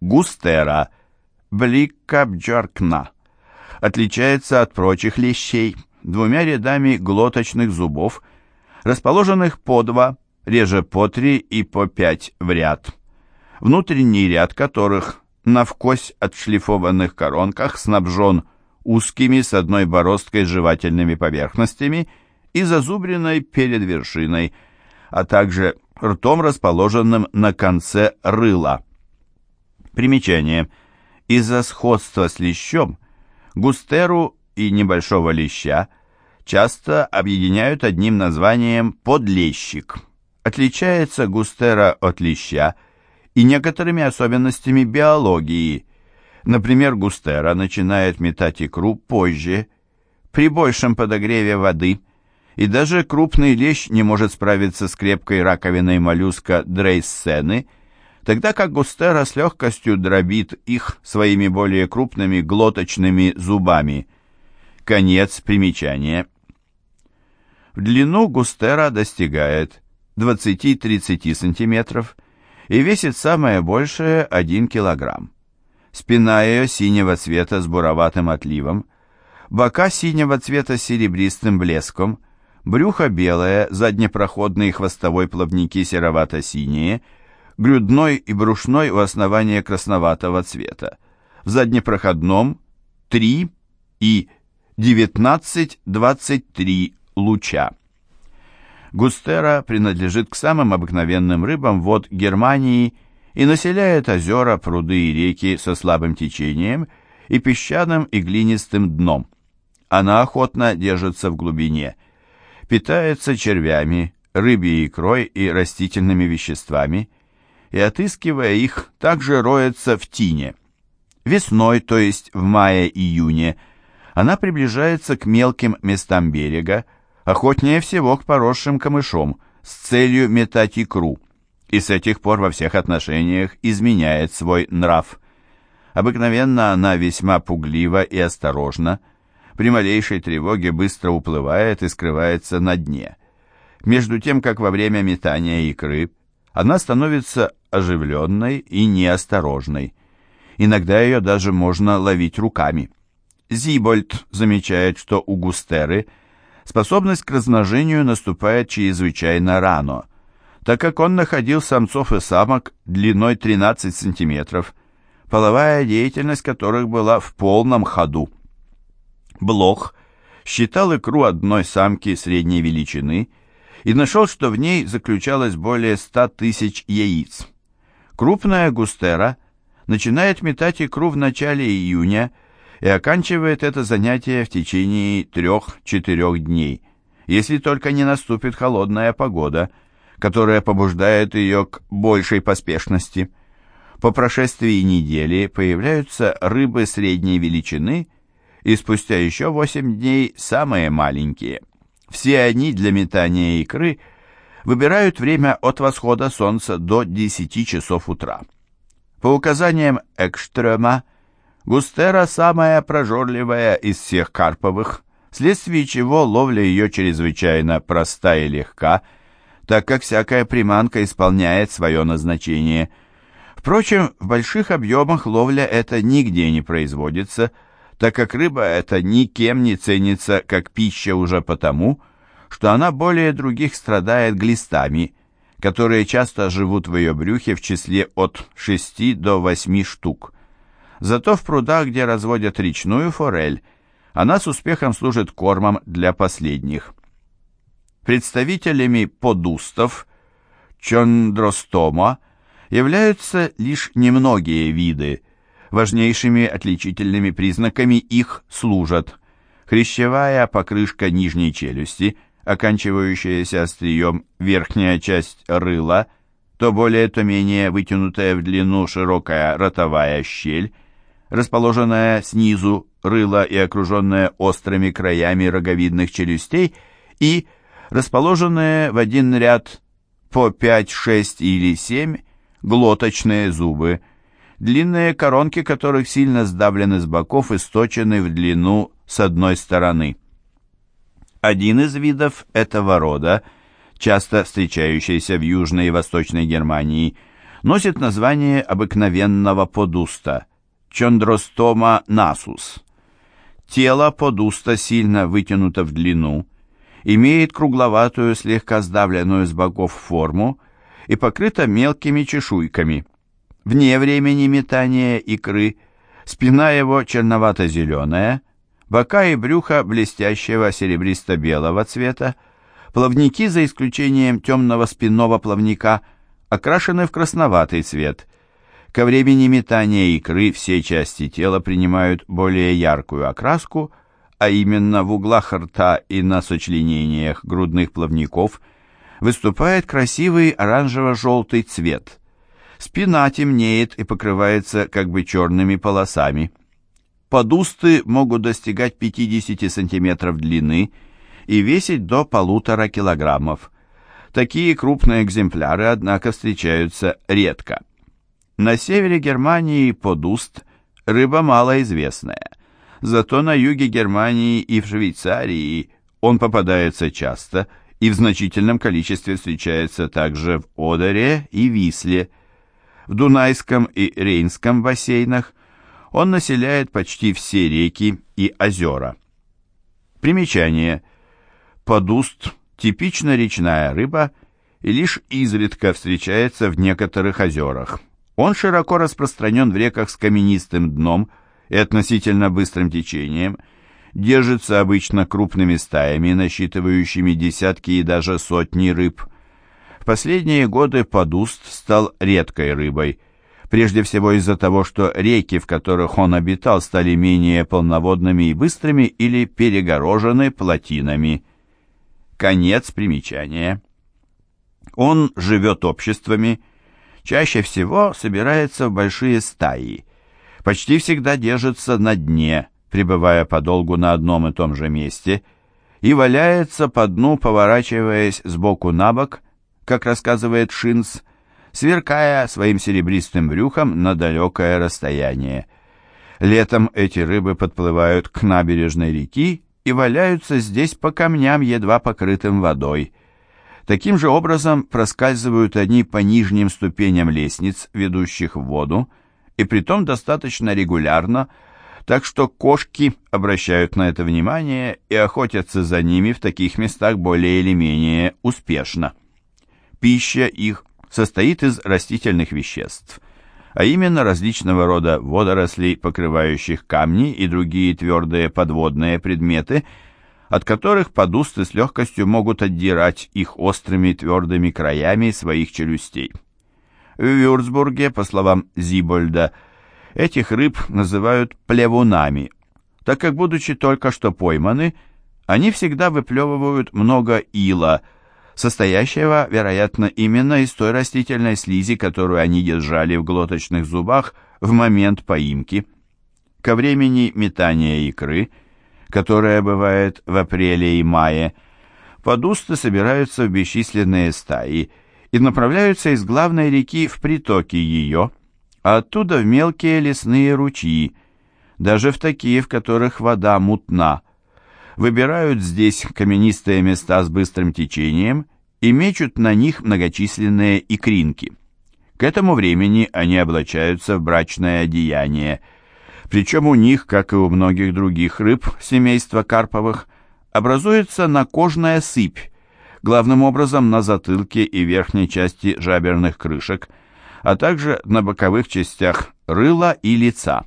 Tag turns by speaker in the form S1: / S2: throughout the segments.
S1: густера, бликкабджаркна, отличается от прочих лещей двумя рядами глоточных зубов, расположенных по два, реже по три и по пять в ряд, внутренний ряд которых на вкось отшлифованных коронках снабжен узкими с одной бороздкой жевательными поверхностями и зазубренной перед вершиной, а также ртом, расположенным на конце рыла. Примечание. Из-за сходства с лещом густеру и небольшого леща часто объединяют одним названием подлещик. Отличается густера от леща и некоторыми особенностями биологии. Например, густера начинает метать икру позже, при большем подогреве воды, и даже крупный лещ не может справиться с крепкой раковиной моллюска дрейссены, тогда как густера с легкостью дробит их своими более крупными глоточными зубами. Конец примечания. В длину густера достигает 20-30 см и весит самое большее 1 кг. Спина ее синего цвета с буроватым отливом, бока синего цвета с серебристым блеском, брюхо белое, заднепроходные хвостовой плавники серовато-синие – грудной и брюшной у основания красноватого цвета. В заднепроходном 3 и 19-23 луча. Густера принадлежит к самым обыкновенным рыбам вод Германии и населяет озера, пруды и реки со слабым течением и песчаным и глинистым дном. Она охотно держится в глубине, питается червями, рыбьей икрой и растительными веществами, и, отыскивая их, также роется в тине. Весной, то есть в мае-июне, она приближается к мелким местам берега, охотнее всего к поросшим камышом, с целью метать икру, и с этих пор во всех отношениях изменяет свой нрав. Обыкновенно она весьма пуглива и осторожна, при малейшей тревоге быстро уплывает и скрывается на дне. Между тем, как во время метания икры она становится оживленной и неосторожной. Иногда ее даже можно ловить руками. Зибольд замечает, что у густеры способность к размножению наступает чрезвычайно рано, так как он находил самцов и самок длиной 13 сантиметров, половая деятельность которых была в полном ходу. Блох считал икру одной самки средней величины и нашел, что в ней заключалось более 100 тысяч яиц. Крупная густера начинает метать икру в начале июня и оканчивает это занятие в течение трех-четырех дней, если только не наступит холодная погода, которая побуждает ее к большей поспешности. По прошествии недели появляются рыбы средней величины и спустя еще восемь дней самые маленькие. Все они для метания икры – выбирают время от восхода солнца до 10 часов утра. По указаниям Экштрема, густера самая прожорливая из всех карповых, вследствие чего ловля ее чрезвычайно проста и легка, так как всякая приманка исполняет свое назначение. Впрочем, в больших объемах ловля эта нигде не производится, так как рыба эта никем не ценится как пища уже потому, что она более других страдает глистами, которые часто живут в ее брюхе в числе от 6 до 8 штук. Зато в прудах, где разводят речную форель, она с успехом служит кормом для последних. Представителями подустов чондростома являются лишь немногие виды, важнейшими отличительными признаками их служат. Хрящевая покрышка нижней челюсти – оканчивающаяся острием верхняя часть рыла, то более, то менее вытянутая в длину широкая ротовая щель, расположенная снизу рыла и окруженная острыми краями роговидных челюстей, и расположенные в один ряд по 5, 6 или 7 глоточные зубы, длинные коронки которых сильно сдавлены с боков и сточены в длину с одной стороны. Один из видов этого рода, часто встречающийся в Южной и Восточной Германии, носит название обыкновенного подуста – чондростома насус. Тело подуста сильно вытянуто в длину, имеет кругловатую, слегка сдавленную с боков форму и покрыто мелкими чешуйками. Вне времени метания икры спина его черновато-зеленая, бока и брюхо блестящего серебристо-белого цвета, плавники, за исключением темного спинного плавника, окрашены в красноватый цвет – Ко времени метания икры все части тела принимают более яркую окраску, а именно в углах рта и на сочленениях грудных плавников выступает красивый оранжево-желтый цвет. Спина темнеет и покрывается как бы черными полосами. Подусты могут достигать 50 см длины и весить до полутора килограммов. Такие крупные экземпляры, однако, встречаются редко. На севере Германии подуст – рыба малоизвестная. Зато на юге Германии и в Швейцарии он попадается часто и в значительном количестве встречается также в Одере и Висле. В Дунайском и Рейнском бассейнах он населяет почти все реки и озера. Примечание. Подуст – типично речная рыба и лишь изредка встречается в некоторых озерах. Он широко распространен в реках с каменистым дном и относительно быстрым течением, держится обычно крупными стаями, насчитывающими десятки и даже сотни рыб. Последние годы подуст стал редкой рыбой, прежде всего из-за того, что реки, в которых он обитал, стали менее полноводными и быстрыми или перегорожены плотинами. Конец примечания. Он живет обществами, чаще всего собирается в большие стаи. Почти всегда держится на дне, пребывая подолгу на одном и том же месте, и валяется по дну, поворачиваясь сбоку на бок, как рассказывает Шинс, сверкая своим серебристым брюхом на далекое расстояние. Летом эти рыбы подплывают к набережной реки и валяются здесь по камням, едва покрытым водой. Таким же образом проскальзывают они по нижним ступеням лестниц, ведущих в воду, и притом достаточно регулярно, так что кошки обращают на это внимание и охотятся за ними в таких местах более или менее успешно. Пища их состоит из растительных веществ, а именно различного рода водорослей, покрывающих камни и другие твердые подводные предметы – от которых подусты с легкостью могут отдирать их острыми твердыми краями своих челюстей. В Вюрцбурге, по словам Зибольда, этих рыб называют плевунами, так как, будучи только что пойманы, они всегда выплевывают много ила, состоящего, вероятно, именно из той растительной слизи, которую они держали в глоточных зубах в момент поимки. Ко времени метания икры – которая бывает в апреле и мае, подусты собираются в бесчисленные стаи и направляются из главной реки в притоки ее, а оттуда в мелкие лесные ручьи, даже в такие, в которых вода мутна. Выбирают здесь каменистые места с быстрым течением и мечут на них многочисленные икринки. К этому времени они облачаются в брачное одеяние – причем у них, как и у многих других рыб семейства карповых, образуется накожная сыпь, главным образом на затылке и верхней части жаберных крышек, а также на боковых частях рыла и лица.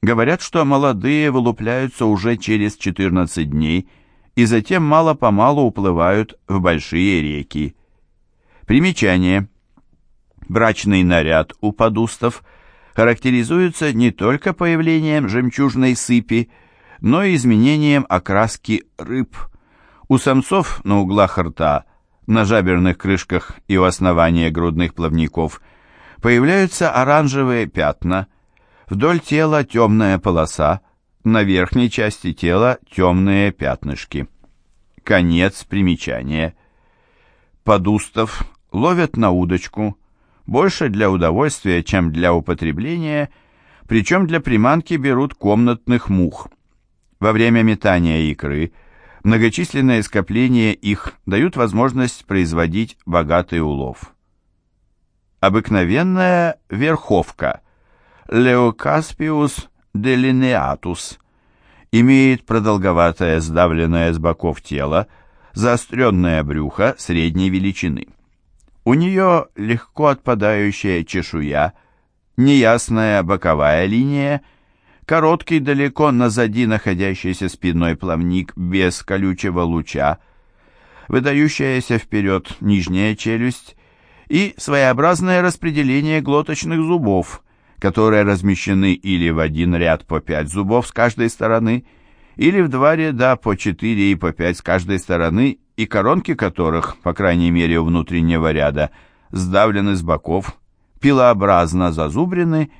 S1: Говорят, что молодые вылупляются уже через 14 дней и затем мало-помалу уплывают в большие реки. Примечание. Брачный наряд у подустов – характеризуется не только появлением жемчужной сыпи, но и изменением окраски рыб. У самцов на углах рта, на жаберных крышках и у основания грудных плавников появляются оранжевые пятна, вдоль тела темная полоса, на верхней части тела темные пятнышки. Конец примечания. Подустов ловят на удочку, больше для удовольствия, чем для употребления, причем для приманки берут комнатных мух. Во время метания икры многочисленные скопления их дают возможность производить богатый улов. Обыкновенная верховка Леокаспиус делинеатус имеет продолговатое сдавленное с боков тело, заостренное брюхо средней величины. У нее легко отпадающая чешуя, неясная боковая линия, короткий далеко назади находящийся спинной плавник без колючего луча, выдающаяся вперед нижняя челюсть и своеобразное распределение глоточных зубов, которые размещены или в один ряд по пять зубов с каждой стороны, или в два ряда по четыре и по пять с каждой стороны, и коронки которых, по крайней мере у внутреннего ряда, сдавлены с боков, пилообразно зазубрены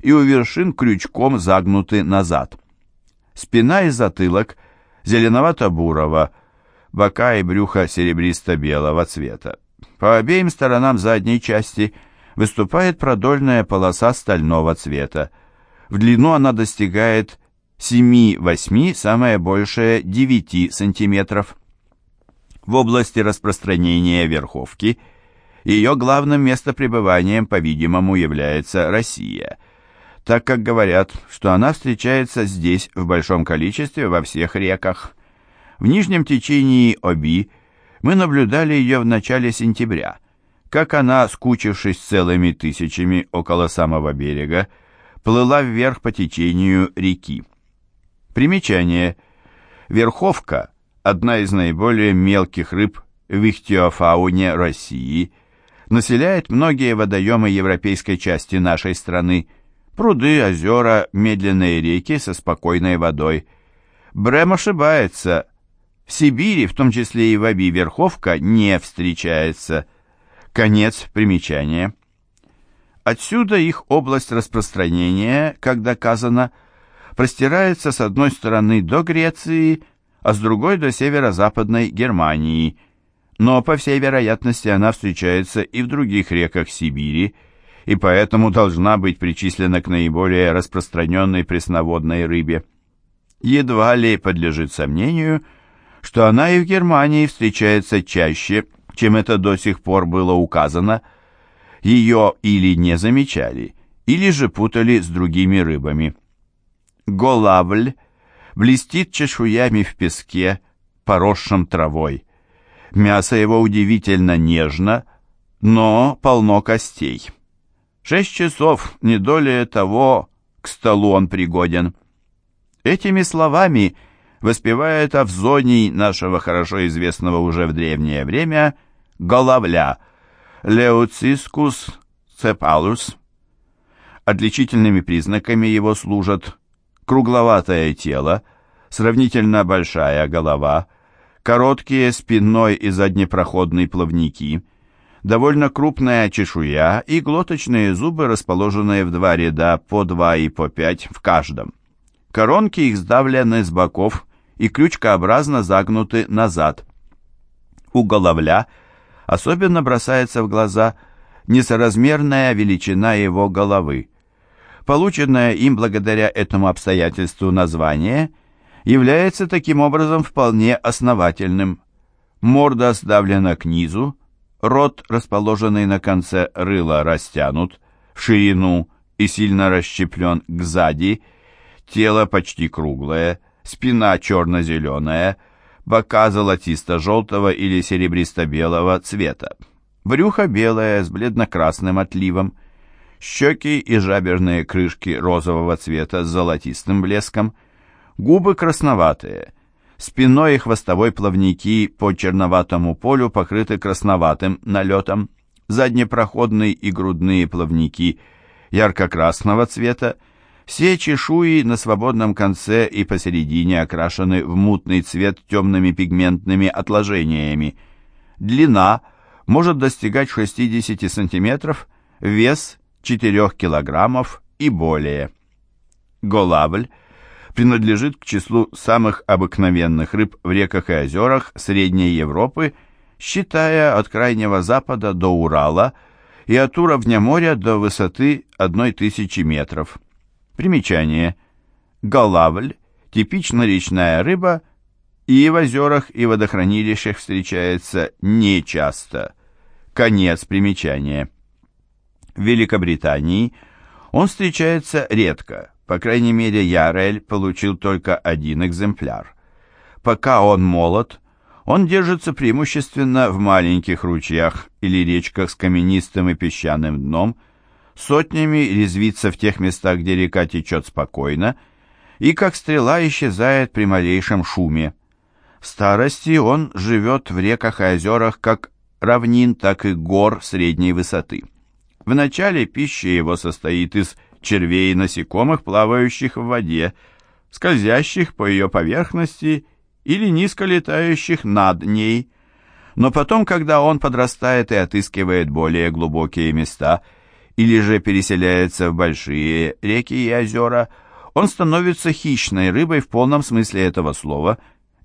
S1: и у вершин крючком загнуты назад. Спина и затылок зеленовато-бурого, бока и брюхо серебристо-белого цвета. По обеим сторонам задней части выступает продольная полоса стального цвета. В длину она достигает 7-8, самое большее 9 сантиметров. В области распространения верховки ее главным местопребыванием, по-видимому, является Россия, так как говорят, что она встречается здесь в большом количестве во всех реках. В нижнем течении Оби – мы наблюдали ее в начале сентября, как она, скучившись целыми тысячами около самого берега, плыла вверх по течению реки. Примечание. Верховка – одна из наиболее мелких рыб в ихтиофауне России, населяет многие водоемы европейской части нашей страны, пруды, озера, медленные реки со спокойной водой. Брэм ошибается, в Сибири, в том числе и в Аби, верховка не встречается. Конец примечания. Отсюда их область распространения, как доказано, простирается с одной стороны до Греции, а с другой до северо-западной Германии, но, по всей вероятности, она встречается и в других реках Сибири, и поэтому должна быть причислена к наиболее распространенной пресноводной рыбе. Едва ли подлежит сомнению, что она и в Германии встречается чаще, чем это до сих пор было указано. Ее или не замечали, или же путали с другими рыбами. Голавль блестит чешуями в песке, поросшем травой. Мясо его удивительно нежно, но полно костей. Шесть часов, не долее того, к столу он пригоден. Этими словами воспевает Авзоний нашего хорошо известного уже в древнее время головля Леоцискус цепалус. Отличительными признаками его служат кругловатое тело, сравнительно большая голова, короткие спинной и заднепроходные плавники, довольно крупная чешуя и глоточные зубы, расположенные в два ряда по два и по пять в каждом. Коронки их сдавлены с боков и крючкообразно загнуты назад. У головля особенно бросается в глаза несоразмерная величина его головы. Полученное им благодаря этому обстоятельству название является таким образом вполне основательным. Морда сдавлена к низу, рот, расположенный на конце рыла, растянут в ширину и сильно расщеплен к сзади, тело почти круглое, спина черно-зеленая, бока золотисто-желтого или серебристо-белого цвета, брюхо белое с бледно-красным отливом, щеки и жаберные крышки розового цвета с золотистым блеском, губы красноватые, спиной и хвостовой плавники по черноватому полю покрыты красноватым налетом, заднепроходные и грудные плавники ярко-красного цвета, все чешуи на свободном конце и посередине окрашены в мутный цвет темными пигментными отложениями. Длина может достигать 60 сантиметров, вес 4 килограммов и более. Голавль принадлежит к числу самых обыкновенных рыб в реках и озерах Средней Европы, считая от Крайнего Запада до Урала и от уровня моря до высоты 1000 метров. Примечание. Голавль – типично речная рыба, и в озерах и водохранилищах встречается нечасто. Конец примечания. В Великобритании он встречается редко, по крайней мере Ярель получил только один экземпляр. Пока он молод, он держится преимущественно в маленьких ручьях или речках с каменистым и песчаным дном, сотнями резвится в тех местах, где река течет спокойно, и как стрела исчезает при малейшем шуме. В старости он живет в реках и озерах как равнин, так и гор средней высоты. Вначале пища его состоит из червей и насекомых, плавающих в воде, скользящих по ее поверхности или низко летающих над ней. Но потом, когда он подрастает и отыскивает более глубокие места, или же переселяется в большие реки и озера, он становится хищной рыбой в полном смысле этого слова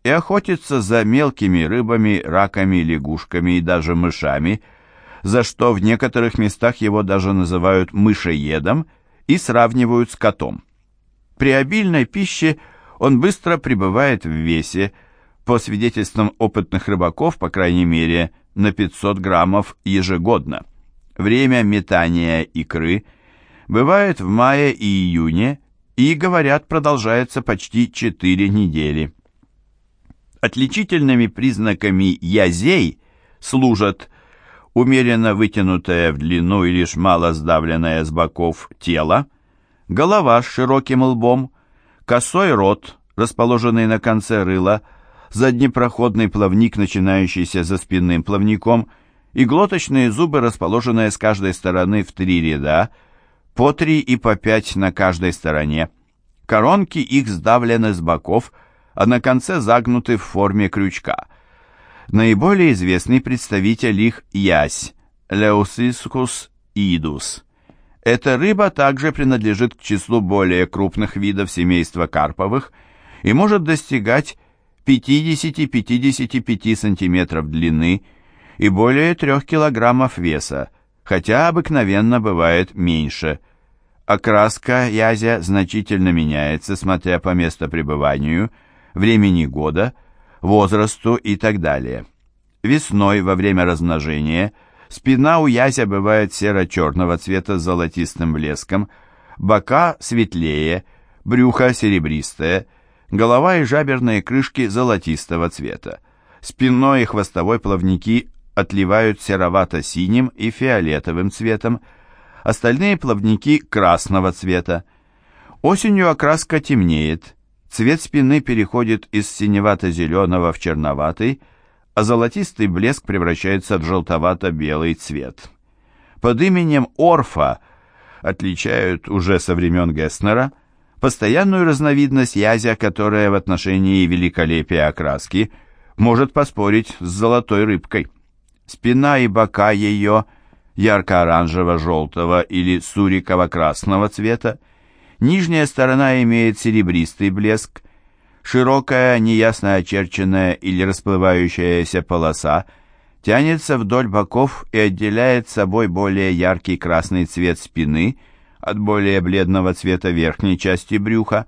S1: и охотится за мелкими рыбами, раками, лягушками и даже мышами, за что в некоторых местах его даже называют мышеедом и сравнивают с котом. При обильной пище он быстро прибывает в весе, по свидетельствам опытных рыбаков, по крайней мере, на 500 граммов ежегодно. Время метания икры бывает в мае и июне и, говорят, продолжается почти 4 недели. Отличительными признаками язей служат умеренно вытянутое в длину и лишь мало сдавленное с боков тело, голова с широким лбом, косой рот, расположенный на конце рыла, заднепроходный плавник, начинающийся за спинным плавником, и глоточные зубы, расположенные с каждой стороны в три ряда, по три и по пять на каждой стороне. Коронки их сдавлены с боков, а на конце загнуты в форме крючка. Наиболее известный представитель их ясь, Леусискус идус. Эта рыба также принадлежит к числу более крупных видов семейства карповых и может достигать 50-55 см длины и более 3 кг веса, хотя обыкновенно бывает меньше. Окраска язя значительно меняется, смотря по местопребыванию, времени года, возрасту и так далее. Весной во время размножения спина у язя бывает серо-черного цвета с золотистым блеском, бока светлее, брюхо серебристое, голова и жаберные крышки золотистого цвета. Спинной и хвостовой плавники отливают серовато-синим и фиолетовым цветом, остальные плавники красного цвета. Осенью окраска темнеет, цвет спины переходит из синевато-зеленого в черноватый, а золотистый блеск превращается в желтовато-белый цвет. Под именем Орфа отличают уже со времен Гесснера постоянную разновидность язя, которая в отношении великолепия окраски может поспорить с золотой рыбкой. Спина и бока ее ярко-оранжево-желтого или суриково-красного цвета, нижняя сторона имеет серебристый блеск, широкая, неясно очерченная или расплывающаяся полоса тянется вдоль боков и отделяет собой более яркий красный цвет спины – от более бледного цвета верхней части брюха,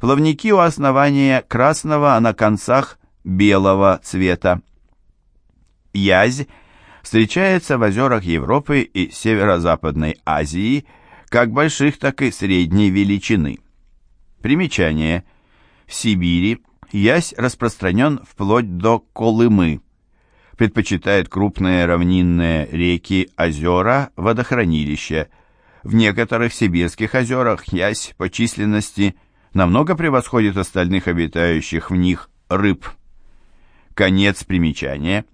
S1: плавники у основания красного, а на концах белого цвета. Язь встречается в озерах Европы и Северо-Западной Азии как больших, так и средней величины. Примечание. В Сибири язь распространен вплоть до Колымы. Предпочитает крупные равнинные реки, озера, водохранилища – в некоторых сибирских озерах ясь по численности намного превосходит остальных обитающих в них рыб. Конец примечания.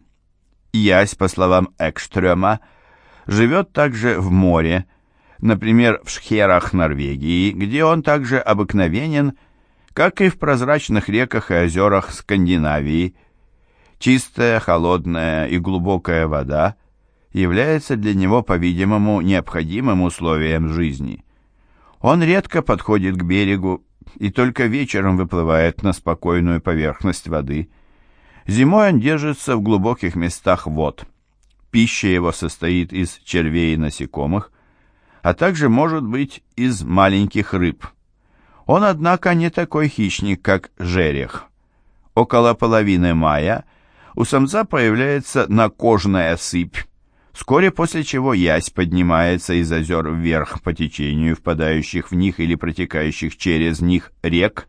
S1: Ясь, по словам Экштрема, живет также в море, например, в шхерах Норвегии, где он также обыкновенен, как и в прозрачных реках и озерах Скандинавии. Чистая, холодная и глубокая вода является для него, по-видимому, необходимым условием жизни. Он редко подходит к берегу и только вечером выплывает на спокойную поверхность воды. Зимой он держится в глубоких местах вод. Пища его состоит из червей и насекомых, а также может быть из маленьких рыб. Он, однако, не такой хищник, как жерех. Около половины мая у самца появляется накожная сыпь, вскоре после чего ясь поднимается из озер вверх по течению впадающих в них или протекающих через них рек,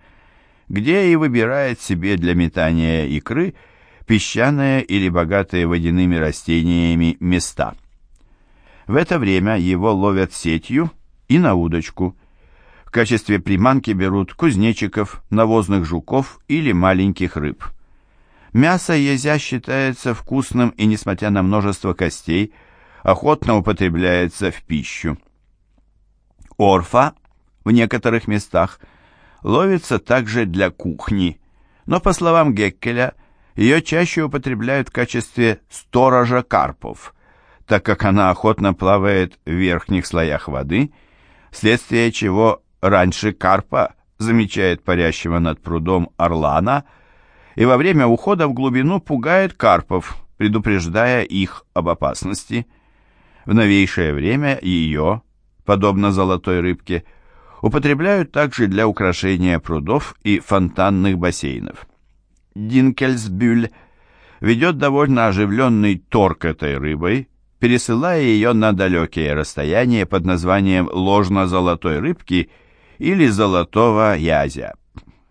S1: где и выбирает себе для метания икры песчаные или богатые водяными растениями места. В это время его ловят сетью и на удочку. В качестве приманки берут кузнечиков, навозных жуков или маленьких рыб. Мясо езя считается вкусным и, несмотря на множество костей, охотно употребляется в пищу. Орфа в некоторых местах ловится также для кухни, но, по словам Геккеля, ее чаще употребляют в качестве сторожа карпов, так как она охотно плавает в верхних слоях воды, вследствие чего раньше карпа замечает парящего над прудом орлана – и во время ухода в глубину пугает карпов, предупреждая их об опасности. В новейшее время ее, подобно золотой рыбке, употребляют также для украшения прудов и фонтанных бассейнов. Динкельсбюль ведет довольно оживленный торг этой рыбой, пересылая ее на далекие расстояния под названием ложно-золотой рыбки или золотого язя.